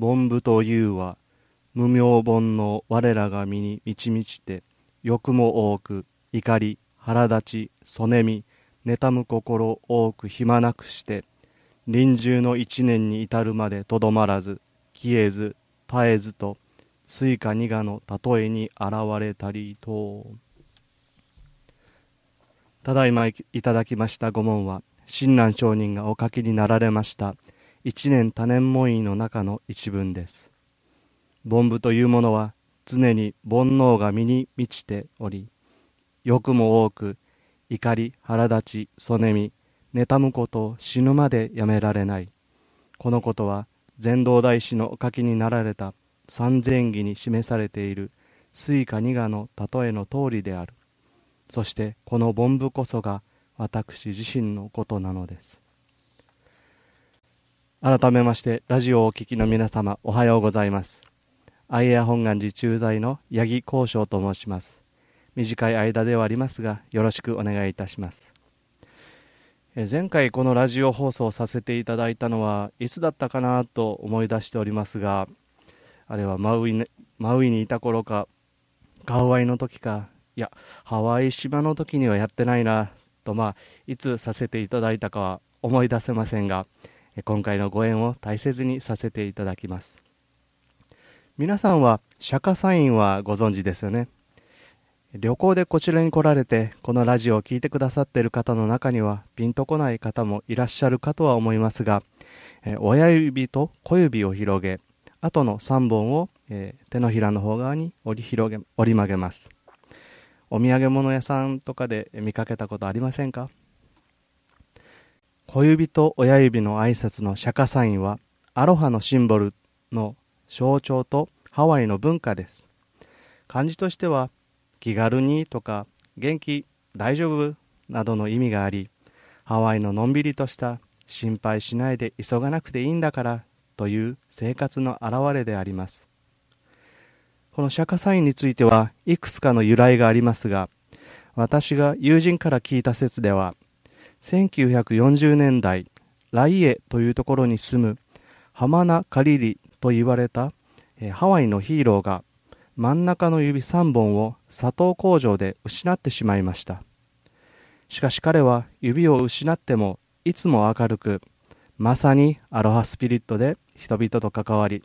凡夫というは無名本の我らが身に満ち満ちて欲も多く怒り腹立ちそねみ妬む心多く暇なくして臨終の一年に至るまでとどまらず消えず絶えずと水か二我の例えに現れたりと。ただいまいただきました御門は親鸞上人がお書きになられました。一年多年門医の中の一文です。凡夫というものは常に煩悩が身に満ちており欲も多く怒り腹立ちそねみ妬むことを死ぬまでやめられない。このことは禅道大師のお書きになられた三千義に示されている水か二我の例えの通りである。そしてこの凡夫こそが私自身のことなのです。改めましてラジオをお聴きの皆様おはようございます。アイエア本願寺駐在の八木幸章と申します。短い間ではありますがよろしくお願いいたします。前回このラジオ放送させていただいたのはいつだったかなと思い出しておりますがあれはマウイにマウイにいた頃かハワイの時かいやハワイ島の時にはやってないなとまあいつさせていただいたかは思い出せませんが今回のご縁を大切にさせていただきます。皆さんは釈迦サインはご存知ですよね？旅行でこちらに来られてこのラジオを聴いてくださっている方の中にはピンとこない方もいらっしゃるかとは思いますが、え親指と小指を広げあとの3本を、え手のひらの方側に折り広げ折り曲げます。お土産物屋さんとかで見かけたことありませんか？小指と親指の挨拶の釈迦サインはアロハのシンボルの象徴とハワイの文化です。漢字としては気軽にとか元気大丈夫などの意味がありハワイののんびりとした心配しないで急がなくていいんだからという生活の表れであります。この釈迦サインについてはいくつかの由来がありますが私が友人から聞いた説では1940年代ライエというところに住むハマナ・カリリと言われたえハワイのヒーローが真ん中の指3本を砂糖工場で失ってしまいました。しかし彼は指を失ってもいつも明るくまさにアロハスピリットで人々と関わり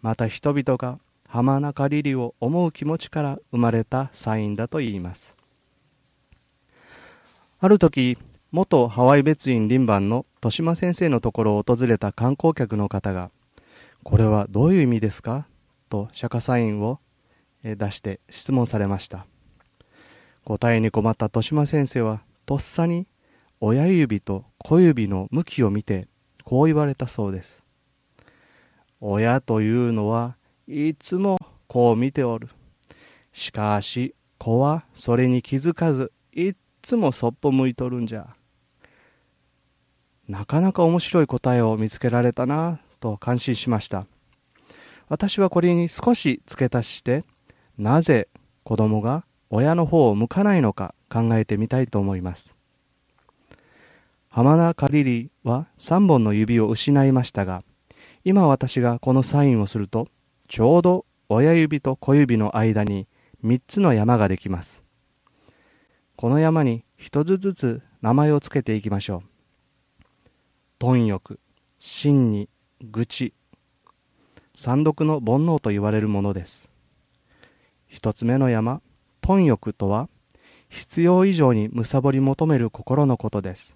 また人々が浜中リリを思う気持ちから生まれたサインだといいます。ある時元ハワイ別院林番の豊島先生のところを訪れた観光客の方が「これはどういう意味ですか?」と釈迦サインを出して質問されました。答えに困った豊島先生はとっさに親指と小指の向きを見てこう言われたそうです。親というのはいつもこう見ておる。しかし子はそれに気づかずいっつもそっぽ向いとるんじゃ。なかなか面白い答えを見つけられたなと感心しました私はこれに少し付け足してなぜ子供が親の方を向かないのか考えてみたいと思います。浜田カリリは3本の指を失いましたが、今私がこのサインをすると、ちょうど親指と小指の間に3つの山ができます。この山に一つずつ名前をつけていきましょう。貪欲、真に、愚痴、三毒の煩悩と言われるものです。一つ目の山、貪欲とは、必要以上に貪り求める心のことです。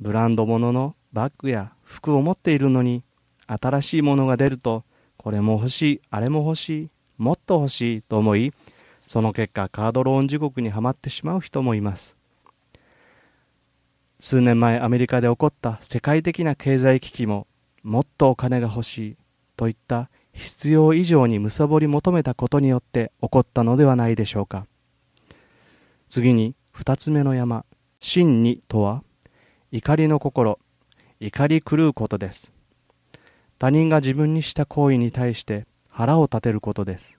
ブランド物のバッグや服を持っているのに、新しいものが出ると、これも欲しい、あれも欲しい、もっと欲しいと思い、その結果カードローン地獄にはまってしまう人もいます。数年前アメリカで起こった世界的な経済危機も、もっとお金が欲しいといった必要以上に貪り求めたことによって起こったのではないでしょうか。次に二つ目の山真にとは怒りの心怒り狂うことです。他人が自分にした行為に対して腹を立てることです。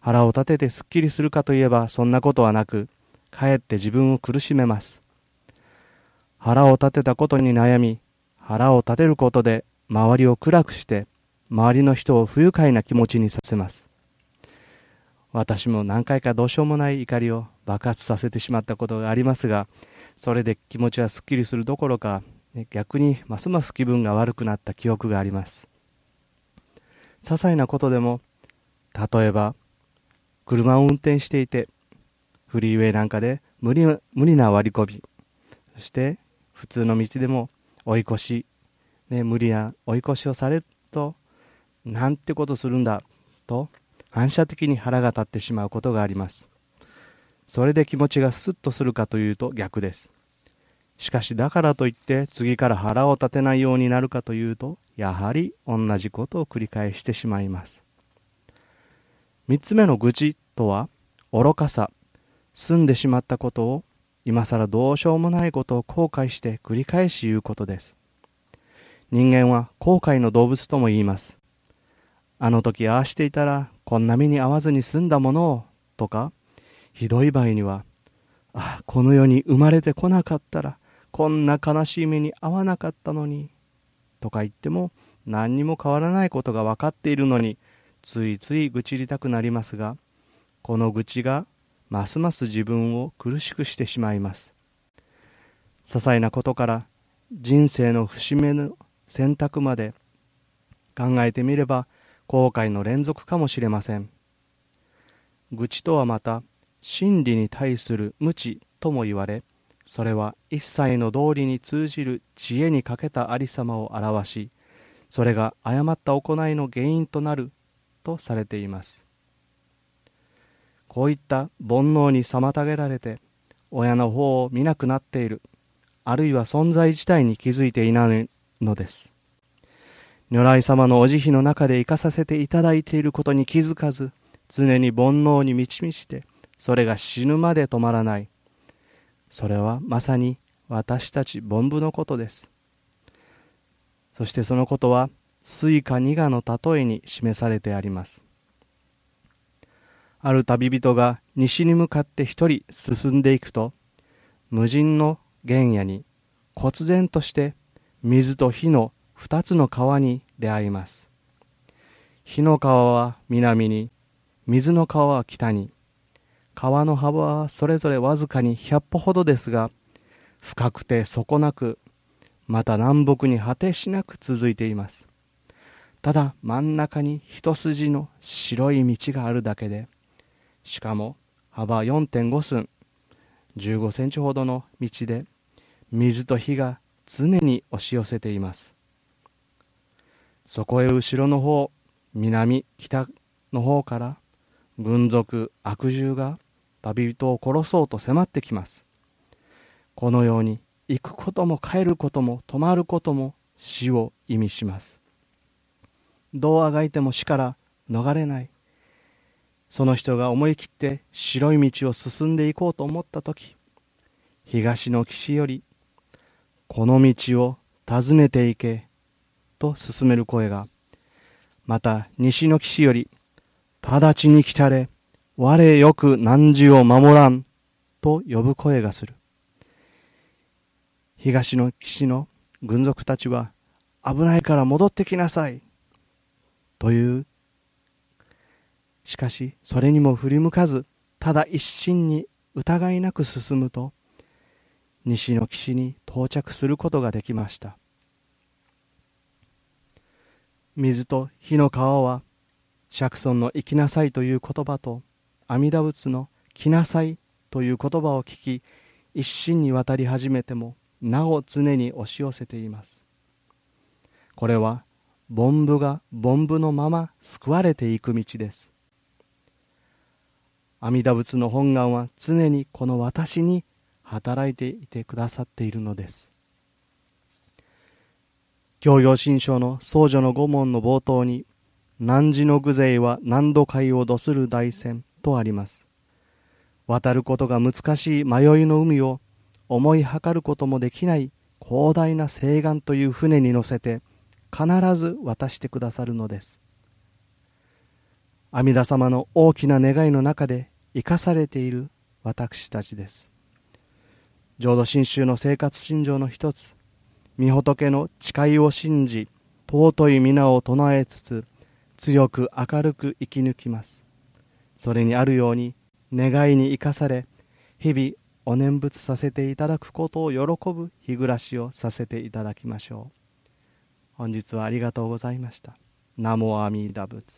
腹を立ててすっきりするかといえばそんなことはなくかえって自分を苦しめます。腹を立てたことに悩み腹を立てることで周りを暗くして周りの人を不愉快な気持ちにさせます。私も何回かどうしようもない怒りを爆発させてしまったことがありますがそれで気持ちはすっきりするどころか逆にますます気分が悪くなった記憶があります。些細なことでも例えば車を運転していてフリーウェイなんかで無理無理な割り込みそして普通の道でも追い越し、ね、無理な追い越しをされるとなんてことするんだと反射的に腹が立ってしまうことがあります。それで気持ちがスッとするかというと逆です。しかしだからといって次から腹を立てないようになるかというとやはり同じことを繰り返してしまいます。三つ目の愚痴とは愚かさ済んでしまったことを今更どうしようもないことを後悔して繰り返し言うことです。人間は後悔の動物とも言います。あの時ああしていたらこんな目に遭わずに済んだものをとかひどい場合にはああこの世に生まれてこなかったらこんな悲しい目に遭わなかったのにとか言っても何にも変わらないことが分かっているのについつい愚痴りたくなりますがこの愚痴がますます自分を苦しくしてしまいます。些細なことから人生の節目の選択まで考えてみれば後悔の連続かもしれません。愚痴とはまた真理に対する無知とも言われそれは一切の道理に通じる知恵に欠けたありさまを表しそれが誤った行いの原因となるとされています。こういった煩悩に妨げられて親の方を見なくなっているあるいは存在自体に気づいていないのです如来様のお慈悲の中で生かさせていただいていることに気づかず、常に煩悩に満ち満ちて、それが死ぬまで止まらない。それはまさに私たち凡夫のことです。そしてそのことは、スイカニガの例えに示されてあります。ある旅人が西に向かって一人進んでいくと、無人の原野に忽然として水と火の二つの川に出会います。火の川は南に、水の川は北に、川の幅はそれぞれわずかに100歩ほどですが、深くて底なく、また南北に果てしなく続いています。ただ真ん中に一筋の白い道があるだけで、しかも幅4.5寸、15センチほどの道で、水と火が常に押し寄せています。そこへ後ろの方南北の方から軍属悪獣が旅人を殺そうと迫ってきます。このように行くことも帰ることも止まることも死を意味します。どうあがいても死から逃れない。その人が思い切って白い道を進んでいこうと思った時東の岸よりこの道を訪ねていけと進める声が、また西の岸より、直ちに来たれ、我よく汝を守らん、と呼ぶ声がする。東の岸の軍属たちは、危ないから戻ってきなさい、という。しかし、それにも振り向かず、ただ一心に疑いなく進むと、西の岸に到着することができました。水と火の川は釈尊の生きなさいという言葉と阿弥陀仏の来なさいという言葉を聞き一心に渡り始めてもなお常に押し寄せていますこれは凡夫が凡夫のまま救われていく道です阿弥陀仏の本願は常にこの私に働いていてくださっているのです教養新書の僧女の御門の冒頭に、汝の具勢は何度海を度する大船とあります。渡ることが難しい迷いの海を思いはかることもできない広大な西岸という船に乗せて必ず渡してくださるのです。阿弥陀様の大きな願いの中で生かされている私たちです。浄土真宗の生活信条の一つ、御仏の誓いを信じ尊い皆を唱えつつ強く明るく生き抜きますそれにあるように願いに生かされ日々お念仏させていただくことを喜ぶ日暮らしをさせていただきましょう本日はありがとうございました。ナモアミダ仏